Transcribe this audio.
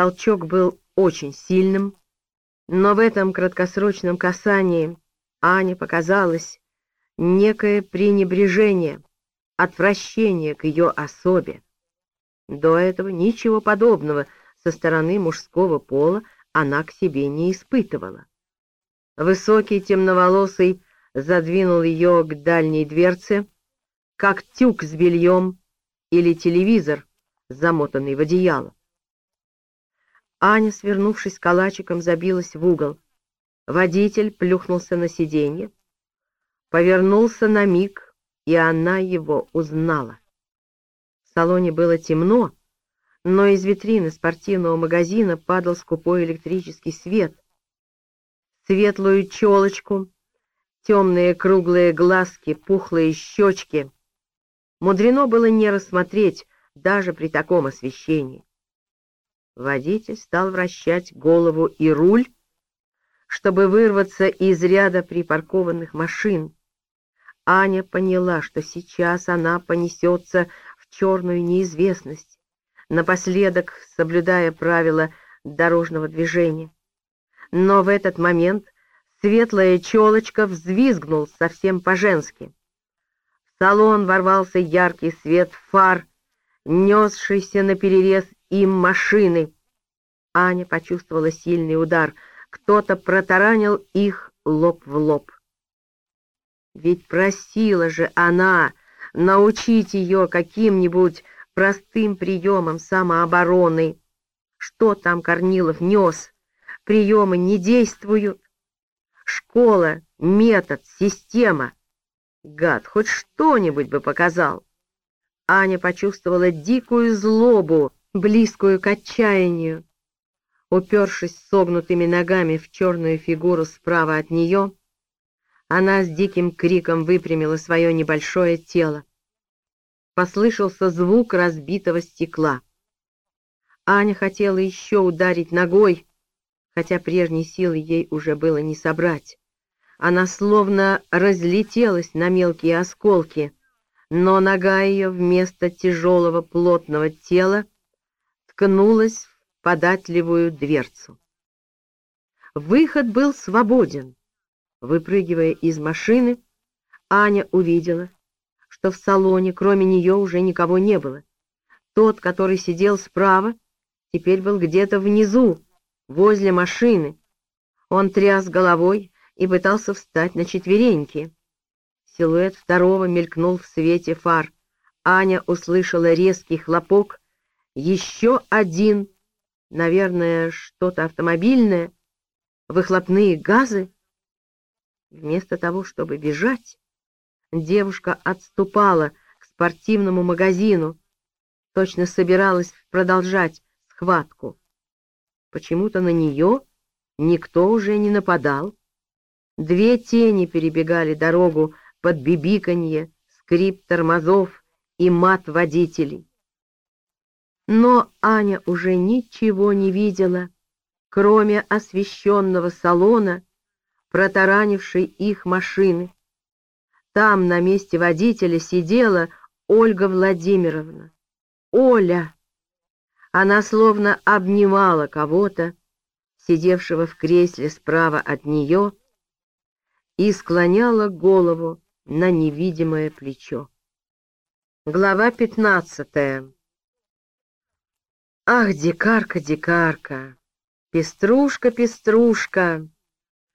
Толчок был очень сильным, но в этом краткосрочном касании Ане показалось некое пренебрежение, отвращение к ее особе. До этого ничего подобного со стороны мужского пола она к себе не испытывала. Высокий темноволосый задвинул ее к дальней дверце, как тюк с бельем или телевизор, замотанный в одеяло. Аня, свернувшись калачиком, забилась в угол. Водитель плюхнулся на сиденье, повернулся на миг, и она его узнала. В салоне было темно, но из витрины спортивного магазина падал скупой электрический свет. Светлую челочку, темные круглые глазки, пухлые щечки. Мудрено было не рассмотреть даже при таком освещении. Водитель стал вращать голову и руль, чтобы вырваться из ряда припаркованных машин. Аня поняла, что сейчас она понесется в черную неизвестность, напоследок соблюдая правила дорожного движения. Но в этот момент светлая челочка взвизгнул совсем по-женски. В салон ворвался яркий свет фар, несшийся наперерез им машины. Аня почувствовала сильный удар. Кто-то протаранил их лоб в лоб. Ведь просила же она научить ее каким-нибудь простым приемам самообороны. Что там Корнилов нес? Приемы не действуют. Школа, метод, система. Гад, хоть что-нибудь бы показал. Аня почувствовала дикую злобу, близкую к отчаянию. Упершись согнутыми ногами в черную фигуру справа от нее, она с диким криком выпрямила свое небольшое тело. Послышался звук разбитого стекла. Аня хотела еще ударить ногой, хотя прежней силы ей уже было не собрать. Она словно разлетелась на мелкие осколки, но нога ее вместо тяжелого плотного тела ткнулась в податливую дверцу. Выход был свободен. Выпрыгивая из машины, Аня увидела, что в салоне кроме нее уже никого не было. Тот, который сидел справа, теперь был где-то внизу, возле машины. Он тряс головой и пытался встать на четвереньки. Силуэт второго мелькнул в свете фар. Аня услышала резкий хлопок еще один, наверное, что-то автомобильное, выхлопные газы. Вместо того, чтобы бежать, девушка отступала к спортивному магазину, точно собиралась продолжать схватку. Почему-то на нее никто уже не нападал. Две тени перебегали дорогу под бибиканье, скрип тормозов и мат водителей. Но Аня уже ничего не видела, кроме освещенного салона, протаранившей их машины. Там на месте водителя сидела Ольга Владимировна. Оля! Она словно обнимала кого-то, сидевшего в кресле справа от нее, и склоняла голову на невидимое плечо. Глава пятнадцатая Ах, дикарка, дикарка, пеструшка, пеструшка,